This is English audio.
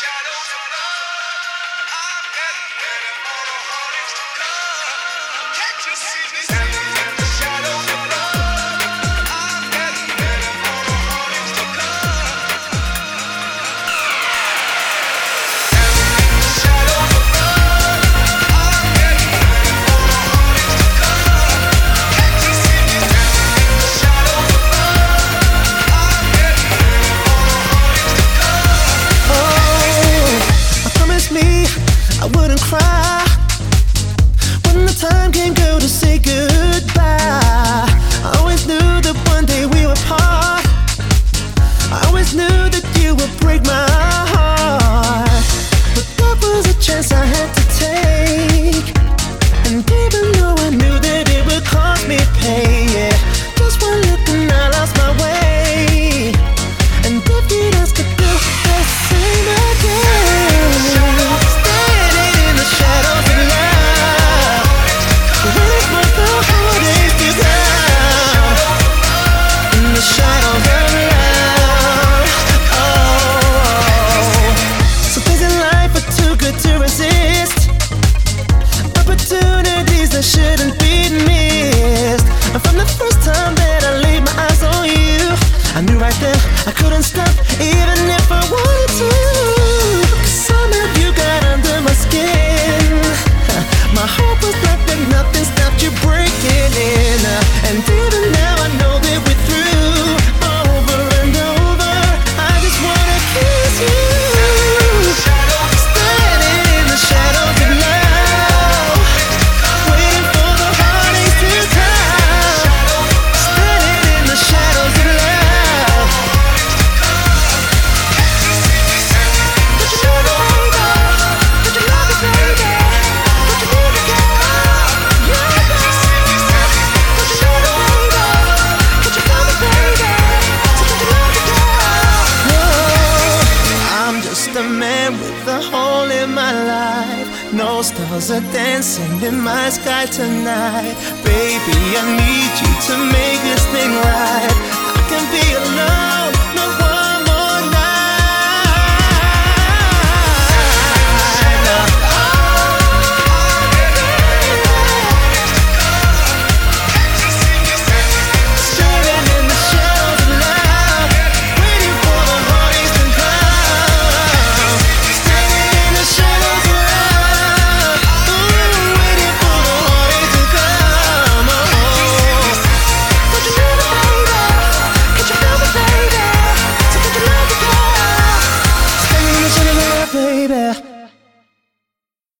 shadows cry when the time came, girl, to say goodbye. I couldn't stop even if I wanted to. Some of you got under my skin. My heart was but nothing stopped you breaking it. man with a hole in my life. No stars are dancing in my sky tonight. Baby, I need you to make